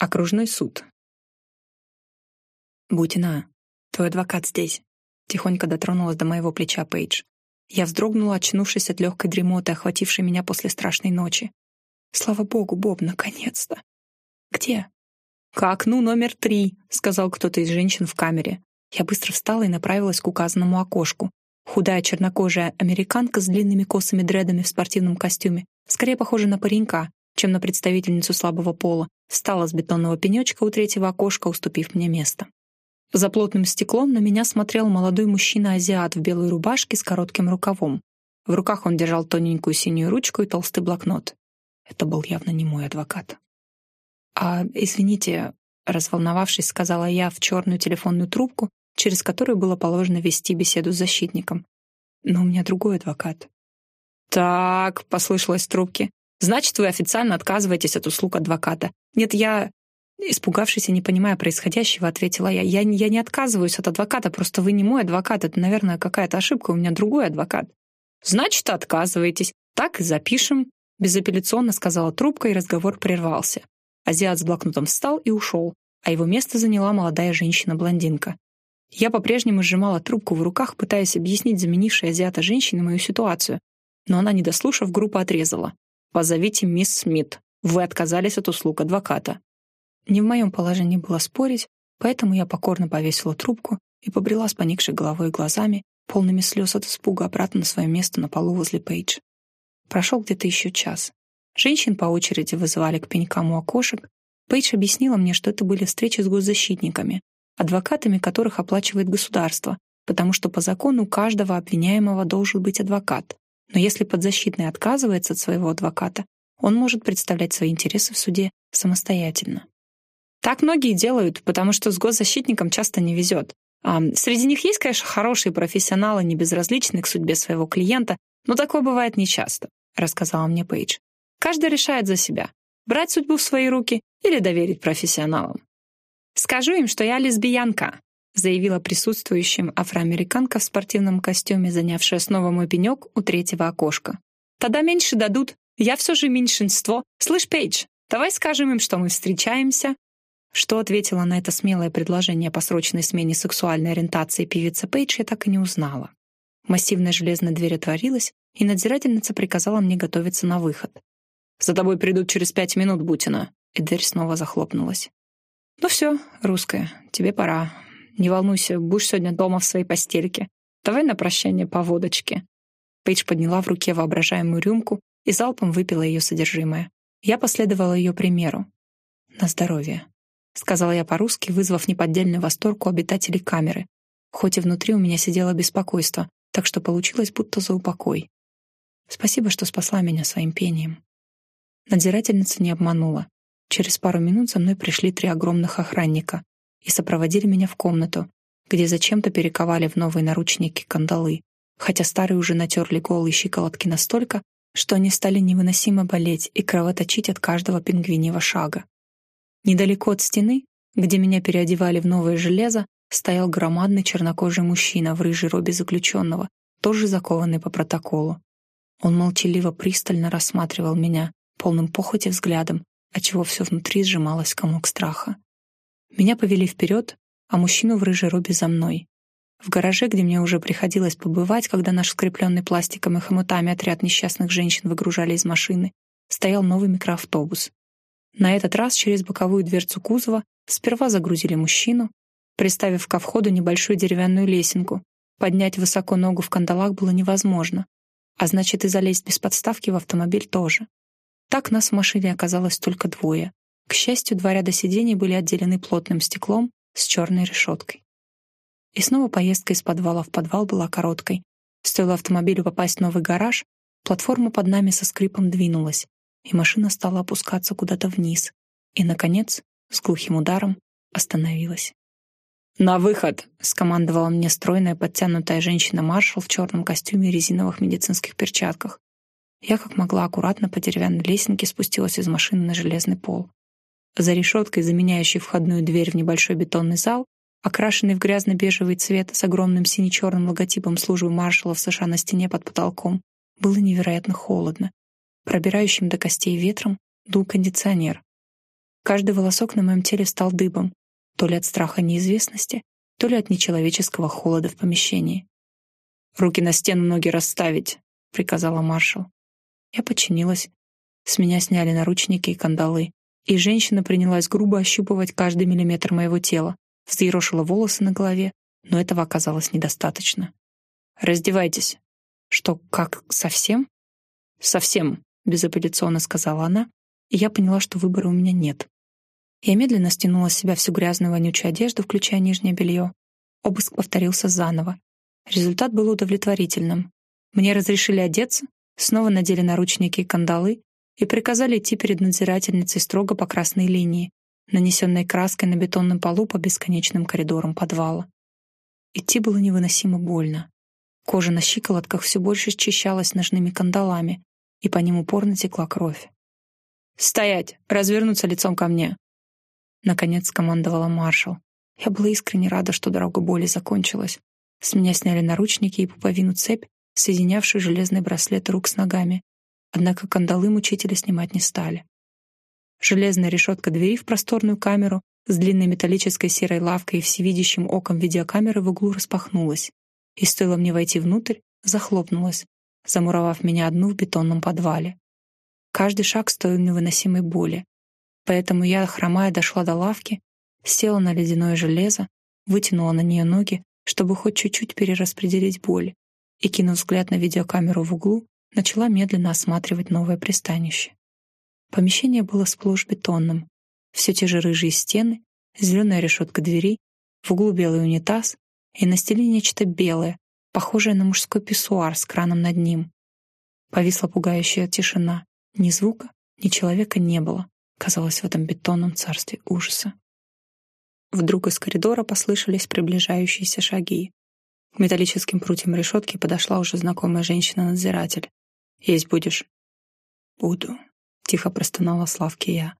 Окружной суд. «Бутина, твой адвокат здесь», — тихонько дотронулась до моего плеча Пейдж. Я вздрогнула, очнувшись от легкой дремоты, охватившей меня после страшной ночи. «Слава богу, Боб, наконец-то!» «Где?» «К окну номер три», — сказал кто-то из женщин в камере. Я быстро встала и направилась к указанному окошку. Худая чернокожая американка с длинными косыми дредами в спортивном костюме, скорее похожа на паренька, чем на представительницу слабого пола, встала с бетонного пенечка у третьего окошка, уступив мне место. За плотным стеклом на меня смотрел молодой мужчина-азиат в белой рубашке с коротким рукавом. В руках он держал тоненькую синюю ручку и толстый блокнот. Это был явно не мой адвокат. «А, извините», — разволновавшись, сказала я в черную телефонную трубку, через которую было положено вести беседу с защитником. «Но у меня другой адвокат». «Так», — послышалось в трубке, Значит, вы официально отказываетесь от услуг адвоката. Нет, я... Испугавшись и не понимая происходящего, ответила я. я. Я не отказываюсь от адвоката, просто вы не мой адвокат. Это, наверное, какая-то ошибка, у меня другой адвокат. Значит, отказываетесь. Так и запишем. Безапелляционно сказала трубка, и разговор прервался. Азиат с блокнотом встал и ушел, а его место заняла молодая женщина-блондинка. Я по-прежнему сжимала трубку в руках, пытаясь объяснить заменившей азиата женщине мою ситуацию, но она, не дослушав, группу отрезала. «Позовите мисс Смит. Вы отказались от услуг адвоката». Не в моем положении было спорить, поэтому я покорно повесила трубку и побрела с поникшей головой и глазами, полными слез от испуга, обратно на свое место на полу возле Пейдж. Прошел где-то еще час. Женщин по очереди вызывали к пенькам у окошек. Пейдж объяснила мне, что это были встречи с госзащитниками, адвокатами которых оплачивает государство, потому что по закону каждого обвиняемого должен быть адвокат. Но если подзащитный отказывается от своего адвоката, он может представлять свои интересы в суде самостоятельно. Так многие делают, потому что с госзащитником часто не везет. А среди них есть, конечно, хорошие профессионалы, не безразличные к судьбе своего клиента, но такое бывает нечасто, рассказала мне Пейдж. Каждый решает за себя, брать судьбу в свои руки или доверить профессионалам. Скажу им, что я лесбиянка, заявила присутствующим афроамериканка в спортивном костюме, занявшая снова мой пенек у третьего окошка. «Тогда меньше дадут. Я все же меньшинство. Слышь, Пейдж, давай скажем им, что мы встречаемся». Что ответила на это смелое предложение по срочной смене сексуальной ориентации певица Пейдж, я так и не узнала. Массивная железная дверь отворилась, и надзирательница приказала мне готовиться на выход. «За тобой придут через пять минут, Бутина», и дверь снова захлопнулась. «Ну все, русская, тебе пора. Не волнуйся, будешь сегодня дома в своей постельке. Давай на прощание по водочке». Пейдж подняла в руке воображаемую рюмку и залпом выпила ее содержимое. Я последовала ее примеру. «На здоровье», — сказала я по-русски, вызвав неподдельный восторг у обитателей камеры. Хоть и внутри у меня сидело беспокойство, так что получилось будто за упокой. Спасибо, что спасла меня своим пением. Надзирательница не обманула. Через пару минут за мной пришли три огромных охранника и сопроводили меня в комнату, где зачем-то перековали в новые наручники кандалы, хотя старые уже натерли голые щиколотки настолько, что они стали невыносимо болеть и кровоточить от каждого пингвиньего шага. Недалеко от стены, где меня переодевали в новое железо, стоял громадный чернокожий мужчина в рыжей робе заключенного, тоже закованный по протоколу. Он молчаливо пристально рассматривал меня, полным похоти взглядом, отчего все внутри сжималось комок страха. Меня повели вперед, а мужчину в рыжей робе за мной. В гараже, где мне уже приходилось побывать, когда наш скрепленный пластиком и хомутами отряд несчастных женщин выгружали из машины, стоял новый микроавтобус. На этот раз через боковую дверцу кузова сперва загрузили мужчину, приставив ко входу небольшую деревянную лесенку. Поднять высоко ногу в кандалах было невозможно, а значит и залезть без подставки в автомобиль тоже. Так нас в машине оказалось только двое. К счастью, два ряда сидений были отделены плотным стеклом с черной решеткой. И снова поездка из подвала в подвал была короткой. Стоило автомобилю попасть в новый гараж, платформа под нами со скрипом двинулась, и машина стала опускаться куда-то вниз. И, наконец, с глухим ударом остановилась. «На выход!» — скомандовала мне стройная подтянутая женщина-маршал в черном костюме и резиновых медицинских перчатках. Я как могла аккуратно по деревянной лесенке спустилась из машины на железный пол. За решеткой, заменяющей входную дверь в небольшой бетонный зал, окрашенный в грязно-бежевый цвет с огромным сине-черным логотипом службы маршалов США на стене под потолком, было невероятно холодно. Пробирающим до костей ветром дул кондиционер. Каждый волосок на моем теле стал дыбом, то ли от страха неизвестности, то ли от нечеловеческого холода в помещении. «Руки на стену, ноги расставить», — приказала маршал. Я подчинилась. С меня сняли наручники и кандалы, и женщина принялась грубо ощупывать каждый миллиметр моего тела, взъерошила волосы на голове, но этого оказалось недостаточно. «Раздевайтесь». «Что, как, совсем?» «Совсем», — безапелляционно сказала она, и я поняла, что выбора у меня нет. Я медленно стянула с себя всю грязную вонючую одежду, включая нижнее белье. Обыск повторился заново. Результат был удовлетворительным. Мне разрешили одеться, снова надели наручники и кандалы и приказали идти перед надзирательницей строго по красной линии, нанесенной краской на бетонном полу по бесконечным коридорам подвала. Идти было невыносимо больно. Кожа на щиколотках все больше счищалась ножными кандалами, и по ним упорно текла кровь. «Стоять! Развернуться лицом ко мне!» Наконец скомандовала маршал. Я была искренне рада, что дорога боли закончилась. С меня сняли наручники и пуповину цепь, соединявшую железный браслет рук с ногами. Однако кандалы мучители снимать не стали. Железная решетка двери в просторную камеру с длинной металлической серой лавкой и всевидящим оком видеокамеры в углу распахнулась. И стоило мне войти внутрь, захлопнулась, замуровав меня одну в бетонном подвале. Каждый шаг стоил невыносимой боли. Поэтому я, хромая, дошла до лавки, села на ледяное железо, вытянула на нее ноги, чтобы хоть чуть-чуть перераспределить боль, и, кинув взгляд на видеокамеру в углу, начала медленно осматривать новое пристанище. Помещение было сплошь бетонным. Все те же рыжие стены, зеленая решетка двери, в углу белый унитаз и на стене нечто белое, похожее на мужской писсуар с краном над ним. Повисла пугающая тишина. Ни звука, ни человека не было казалось в этом бетонном царстве ужаса. Вдруг из коридора послышались приближающиеся шаги. К металлическим прутьям решетки подошла уже знакомая женщина-надзиратель. «Есть будешь?» «Буду», — тихо простонала Славке я.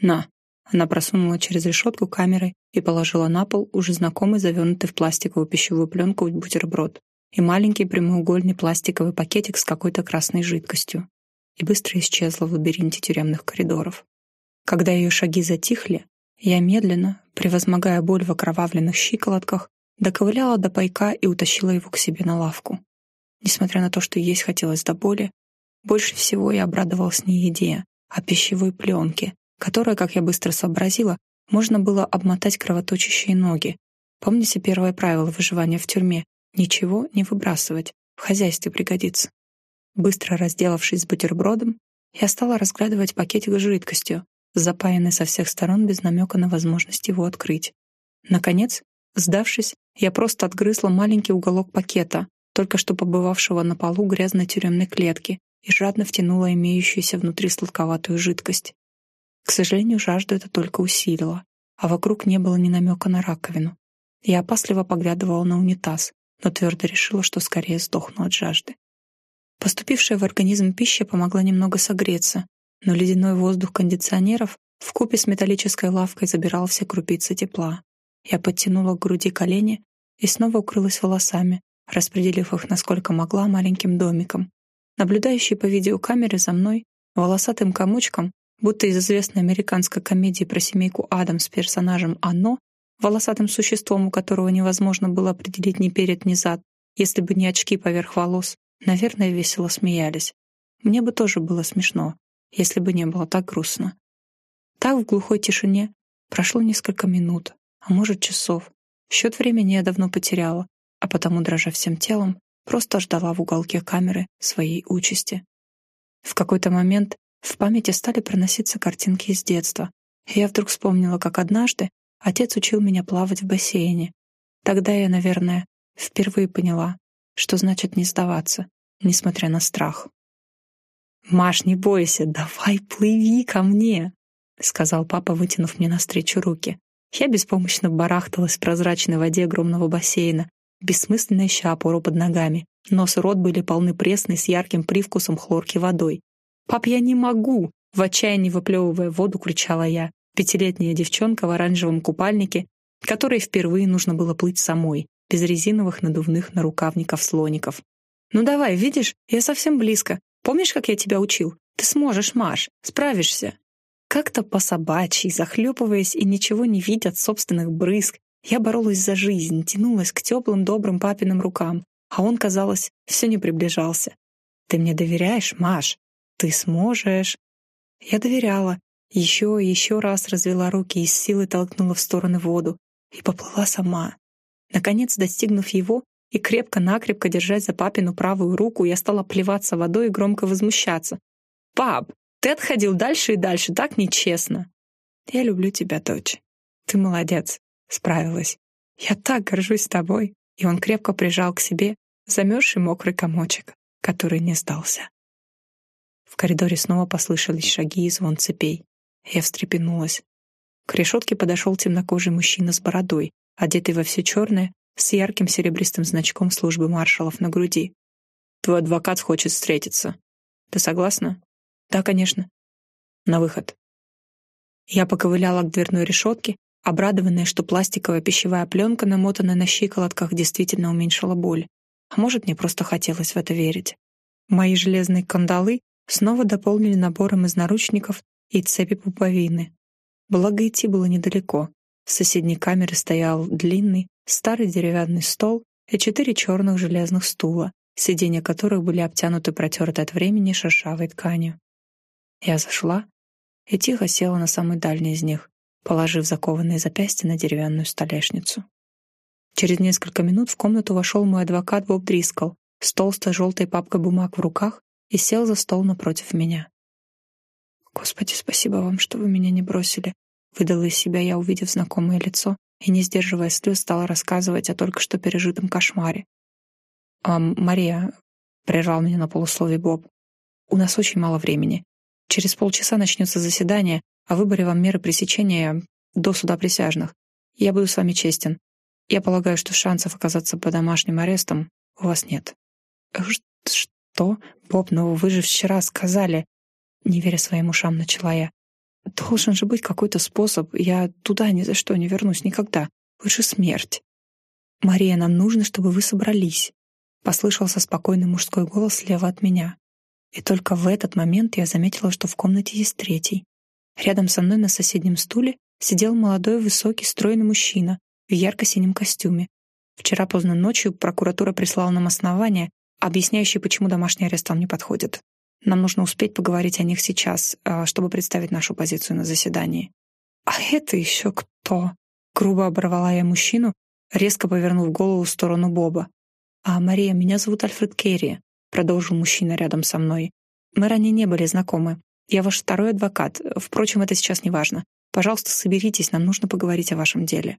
«На». Она просунула через решетку камеры и положила на пол уже знакомый завернутый в пластиковую пищевую пленку бутерброд и маленький прямоугольный пластиковый пакетик с какой-то красной жидкостью и быстро исчезла в лабиринте тюремных коридоров. Когда ее шаги затихли, я медленно, превозмогая боль в окровавленных щиколотках, доковыляла до пайка и утащила его к себе на лавку. Несмотря на то, что есть хотелось до боли, больше всего я обрадовалась не еде, а пищевой пленке, которая, как я быстро сообразила, можно было обмотать кровоточащие ноги. Помните первое правило выживания в тюрьме — ничего не выбрасывать, в хозяйстве пригодится. Быстро разделавшись с бутербродом, я стала разглядывать пакетик с жидкостью, запаянный со всех сторон без намека на возможность его открыть. Наконец, сдавшись, я просто отгрызла маленький уголок пакета, только что побывавшего на полу грязной тюремной клетки, и жадно втянула имеющуюся внутри сладковатую жидкость. К сожалению, жажду это только усилило, а вокруг не было ни намека на раковину. Я опасливо поглядывала на унитаз, но твердо решила, что скорее сдохну от жажды. Поступившая в организм пища помогла немного согреться, но ледяной воздух кондиционеров вкупе с металлической лавкой забирал все крупицы тепла. Я подтянула к груди колени и снова укрылась волосами, распределив их насколько могла маленьким домиком. Наблюдающий по видеокамере за мной, волосатым комочком, будто из известной американской комедии про семейку Адам с персонажем Анно, волосатым существом, у которого невозможно было определить ни перед, ни зад, если бы не очки поверх волос, наверное, весело смеялись. Мне бы тоже было смешно, если бы не было так грустно. Так в глухой тишине прошло несколько минут, а может часов. Счет времени я давно потеряла, а потому, дрожа всем телом, просто ждала в уголке камеры своей участи. В какой-то момент в памяти стали проноситься картинки из детства, и я вдруг вспомнила, как однажды отец учил меня плавать в бассейне. Тогда я, наверное, впервые поняла, что значит не сдаваться, несмотря на страх. «Маш, не бойся, давай плыви ко мне», — сказал папа, вытянув мне навстречу руки. Я беспомощно барахталась в прозрачной воде огромного бассейна, бессмысленно ища опору под ногами. Нос и рот были полны пресной с ярким привкусом хлорки водой. «Пап, я не могу!» — в отчаянии выплевывая воду, кричала я. Пятилетняя девчонка в оранжевом купальнике, которой впервые нужно было плыть самой, без резиновых надувных нарукавников-слоников. «Ну давай, видишь, я совсем близко. Помнишь, как я тебя учил? Ты сможешь, Маш, справишься». Как-то по-собачьи, захлепываясь и ничего не видя от собственных брызг, я боролась за жизнь, тянулась к теплым, добрым папиным рукам, а он, казалось, все не приближался. «Ты мне доверяешь, Маш? Ты сможешь?» Я доверяла, еще и еще раз развела руки и с силой толкнула в стороны воду и поплыла сама. Наконец, достигнув его и крепко-накрепко держать за папину правую руку, я стала плеваться водой и громко возмущаться. «Пап, ты отходил дальше и дальше, так нечестно!» «Я люблю тебя, дочь. Ты молодец, справилась. Я так горжусь тобой!» И он крепко прижал к себе замерзший мокрый комочек, который не сдался. В коридоре снова послышались шаги и звон цепей. Я встрепенулась. К решетке подошел темнокожий мужчина с бородой, одетый во все черное, с ярким серебристым значком службы маршалов на груди. «Твой адвокат хочет встретиться. Ты согласна?» «Да, конечно». «На выход». Я поковыляла к дверной решетке, обрадованная, что пластиковая пищевая пленка, намотанная на щиколотках, действительно уменьшила боль. А может, мне просто хотелось в это верить. Мои железные кандалы снова дополнили набором из наручников и цепи пуповины. Благо идти было недалеко. В соседней камере стоял длинный, старый деревянный стол и четыре черных железных стула, сиденья которых были обтянуты протертой от времени шершавой тканью. Я зашла и тихо села на самый дальний из них, положив закованные запястья на деревянную столешницу. Через несколько минут в комнату вошел мой адвокат Боб Дрискл с толстой желтой папкой бумаг в руках и сел за стол напротив меня. «Господи, спасибо вам, что вы меня не бросили», — выдала из себя я, увидев знакомое лицо, и, не сдерживая слез, стала рассказывать о только что пережитом кошмаре. «А, Мария», — прервал меня на полусловие Боб, — «у нас очень мало времени. Через полчаса начнется заседание, о выборе вам меры пресечения до суда присяжных. Я буду с вами честен. Я полагаю, что шансов оказаться под домашним арестом у вас нет». «Что? Боб, но вы же вчера сказали...» Не веря своим ушам, начала я. «Должен же быть какой-то способ. Я туда ни за что не вернусь никогда. Лучше смерть». «Мария, нам нужно, чтобы вы собрались», — послышался спокойный мужской голос слева от меня. И только в этот момент я заметила, что в комнате есть третий. Рядом со мной на соседнем стуле сидел молодой, высокий, стройный мужчина в ярко-синем костюме. Вчера поздно ночью прокуратура прислала нам основания, объясняющие, почему домашний арест вам не подходит. Нам нужно успеть поговорить о них сейчас, а, чтобы представить нашу позицию на заседании. «А это еще кто?» Грубо оборвала я мужчину, резко повернув голову в сторону Боба. «А, Мария, меня зовут Альфред Керри», — продолжил мужчина рядом со мной. «Мы ранее не были знакомы. Я ваш второй адвокат. Впрочем, это сейчас не важно. Пожалуйста, соберитесь, нам нужно поговорить о вашем деле».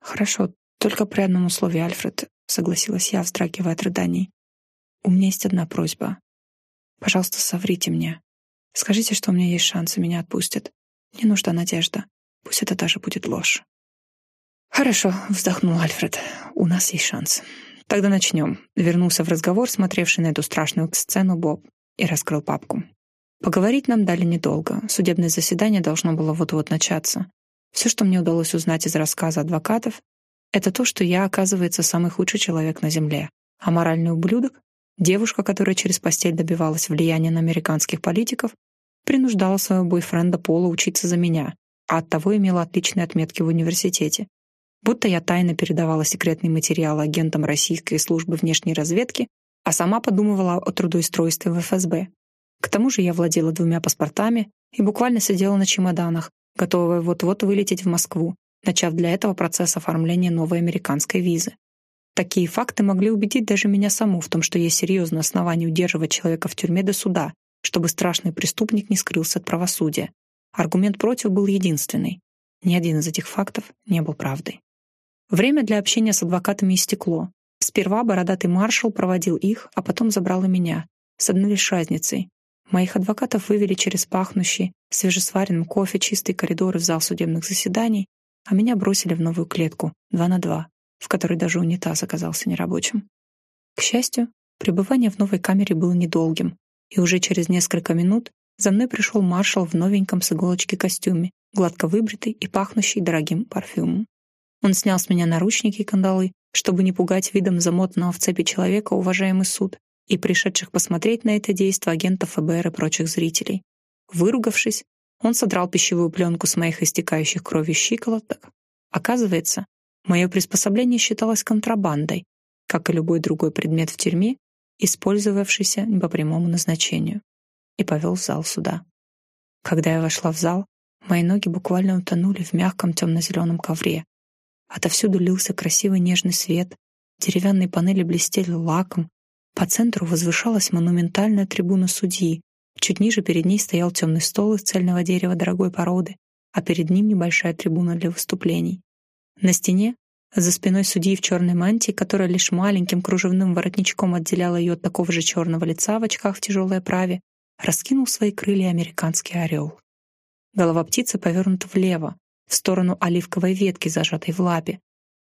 «Хорошо, только при одном условии, Альфред», — согласилась я, вздрагивая от рыданий. «У меня есть одна просьба. Пожалуйста, соврите мне. Скажите, что у меня есть шанс, и меня отпустят. Мне нужна надежда. Пусть это даже будет ложь. «Хорошо», — вздохнул Альфред. «У нас есть шанс. Тогда начнем». Вернулся в разговор, смотревший на эту страшную сцену Боб, и раскрыл папку. Поговорить нам дали недолго. Судебное заседание должно было вот-вот начаться. Все, что мне удалось узнать из рассказа адвокатов, это то, что я, оказывается, самый худший человек на Земле, а моральный ублюдок Девушка, которая через постель добивалась влияния на американских политиков, принуждала своего бойфренда Пола учиться за меня, а оттого имела отличные отметки в университете. Будто я тайно передавала секретные материалы агентам российской службы внешней разведки, а сама подумывала о трудоустройстве в ФСБ. К тому же я владела двумя паспортами и буквально сидела на чемоданах, готовая вот-вот вылететь в Москву, начав для этого процесс оформления новой американской визы. Такие факты могли убедить даже меня саму в том, что есть серьезное основание удерживать человека в тюрьме до суда, чтобы страшный преступник не скрылся от правосудия. Аргумент против был единственный. Ни один из этих фактов не был правдой. Время для общения с адвокатами истекло. Сперва бородатый маршал проводил их, а потом забрал и меня. С одной лишь разницей. Моих адвокатов вывели через пахнущий, свежесваренным кофе чистый коридор в зал судебных заседаний, а меня бросили в новую клетку, два на два, в которой даже унитаз оказался нерабочим. К счастью, пребывание в новой камере было недолгим, и уже через несколько минут за мной пришел маршал в новеньком с иголочки костюме, гладко выбритый и пахнущий дорогим парфюмом. Он снял с меня наручники и кандалы, чтобы не пугать видом замотанного в цепи человека уважаемый суд и пришедших посмотреть на это действо агентов ФБР и прочих зрителей. Выругавшись, Он содрал пищевую пленку с моих истекающих кровью щиколоток. Оказывается, мое приспособление считалось контрабандой, как и любой другой предмет в тюрьме, использовавшийся не по прямому назначению, и повел в зал суда. Когда я вошла в зал, мои ноги буквально утонули в мягком темно-зеленом ковре. Отовсюду лился красивый нежный свет, деревянные панели блестели лаком, по центру возвышалась монументальная трибуна судьи, чуть ниже перед ней стоял темный стол из цельного дерева дорогой породы, а перед ним небольшая трибуна для выступлений. На стене за спиной судьи в черной мантии, которая лишь маленьким кружевным воротничком отделяла ее от такого же черного лица в очках в тяжелой оправе, раскинул свои крылья американский орел. Голова птицы повернута влево, в сторону оливковой ветки, зажатой в лапе,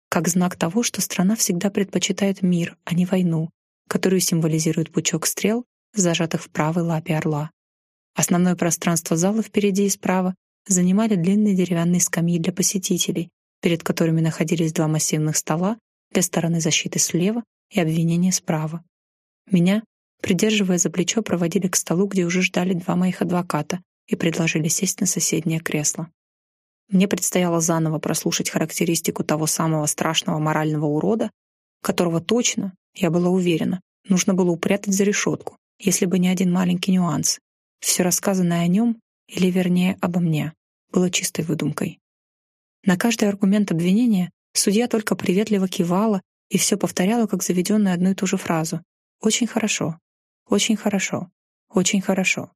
как знак того, что страна всегда предпочитает мир, а не войну, которую символизирует пучок стрел, зажатых в правой лапе орла. Основное пространство зала впереди и справа занимали длинные деревянные скамьи для посетителей, перед которыми находились два массивных стола для стороны защиты слева и обвинения справа. Меня, придерживая за плечо, проводили к столу, где уже ждали два моих адвоката и предложили сесть на соседнее кресло. Мне предстояло заново прослушать характеристику того самого страшного морального урода, которого точно, я была уверена, нужно было упрятать за решетку, если бы не один маленький нюанс. Все рассказанное о нем, или вернее обо мне, было чистой выдумкой. На каждый аргумент обвинения судья только приветливо кивала и все повторяла, как заведенную одну и ту же фразу. «Очень хорошо. Очень хорошо. Очень хорошо».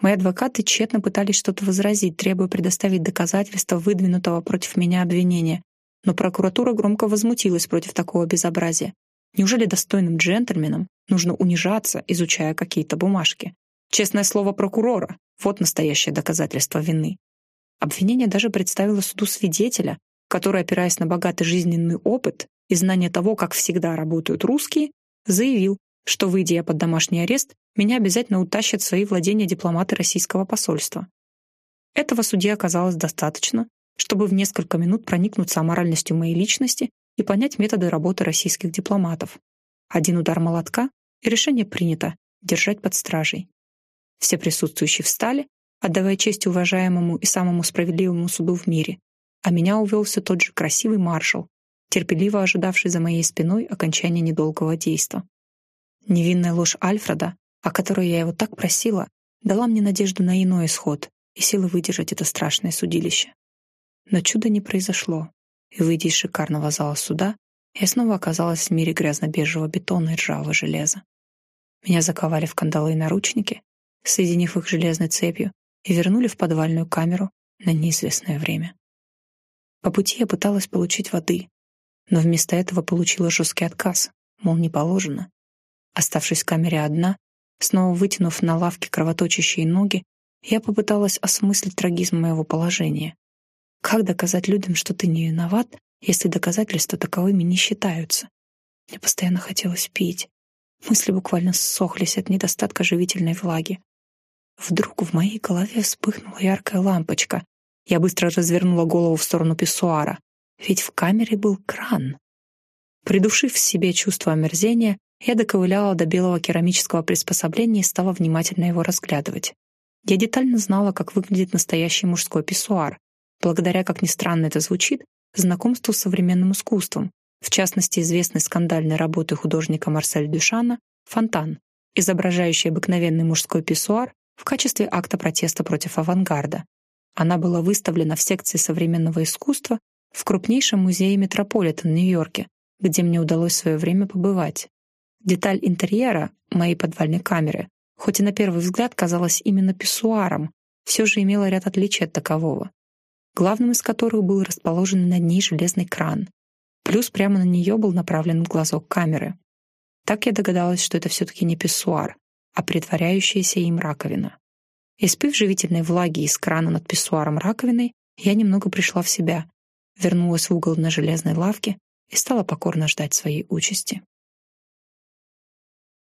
Мои адвокаты тщетно пытались что-то возразить, требуя предоставить доказательства выдвинутого против меня обвинения, но прокуратура громко возмутилась против такого безобразия. Неужели достойным джентльменам нужно унижаться, изучая какие-то бумажки? Честное слово прокурора — вот настоящее доказательство вины. Обвинение даже представило суду свидетеля, который, опираясь на богатый жизненный опыт и знание того, как всегда работают русские, заявил, что, выйдя под домашний арест, меня обязательно утащат свои владения дипломаты российского посольства. Этого судье оказалось достаточно, чтобы в несколько минут проникнуться аморальностью моей личности и понять методы работы российских дипломатов. Один удар молотка, и решение принято — держать под стражей. Все присутствующие встали, отдавая честь уважаемому и самому справедливому суду в мире, а меня увел все тот же красивый маршал, терпеливо ожидавший за моей спиной окончания недолгого действа. Невинная ложь Альфреда, о которой я его так просила, дала мне надежду на иной исход и силы выдержать это страшное судилище. Но чуда не произошло, и, выйдя из шикарного зала суда, я снова оказалась в мире грязно-бежевого бетона и ржавого железа. Меня заковали в кандалы и наручники, соединив их железной цепью, и вернули в подвальную камеру на неизвестное время. По пути я пыталась получить воды, но вместо этого получила жесткий отказ, мол, не положено. Оставшись в камере одна, снова вытянув на лавке кровоточащие ноги, я попыталась осмыслить трагизм моего положения. Как доказать людям, что ты не виноват, если доказательства таковыми не считаются? Мне постоянно хотелось пить. Мысли буквально ссохлись от недостатка живительной влаги. Вдруг в моей голове вспыхнула яркая лампочка. Я быстро развернула голову в сторону писсуара, ведь в камере был кран. Придушив в себе чувство омерзения, я доковыляла до белого керамического приспособления и стала внимательно его разглядывать. Я детально знала, как выглядит настоящий мужской писсуар, благодаря, как ни странно это звучит, знакомству с современным искусством, в частности, известной скандальной работы художника Марсель Дюшана «Фонтан», изображающий обыкновенный мужской писсуар в качестве акта протеста против авангарда. Она была выставлена в секции современного искусства в крупнейшем музее Метрополитен в Нью-Йорке, где мне удалось в свое время побывать. Деталь интерьера моей подвальной камеры, хоть и на первый взгляд казалась именно писсуаром, все же имела ряд отличий от такового, главным из которых был расположен над ней железный кран. Плюс прямо на нее был направлен глазок камеры. Так я догадалась, что это все-таки не писсуар, а притворяющаяся им раковина. Испив живительной влаги из крана над писсуаром раковиной, я немного пришла в себя, вернулась в угол на железной лавке и стала покорно ждать своей участи.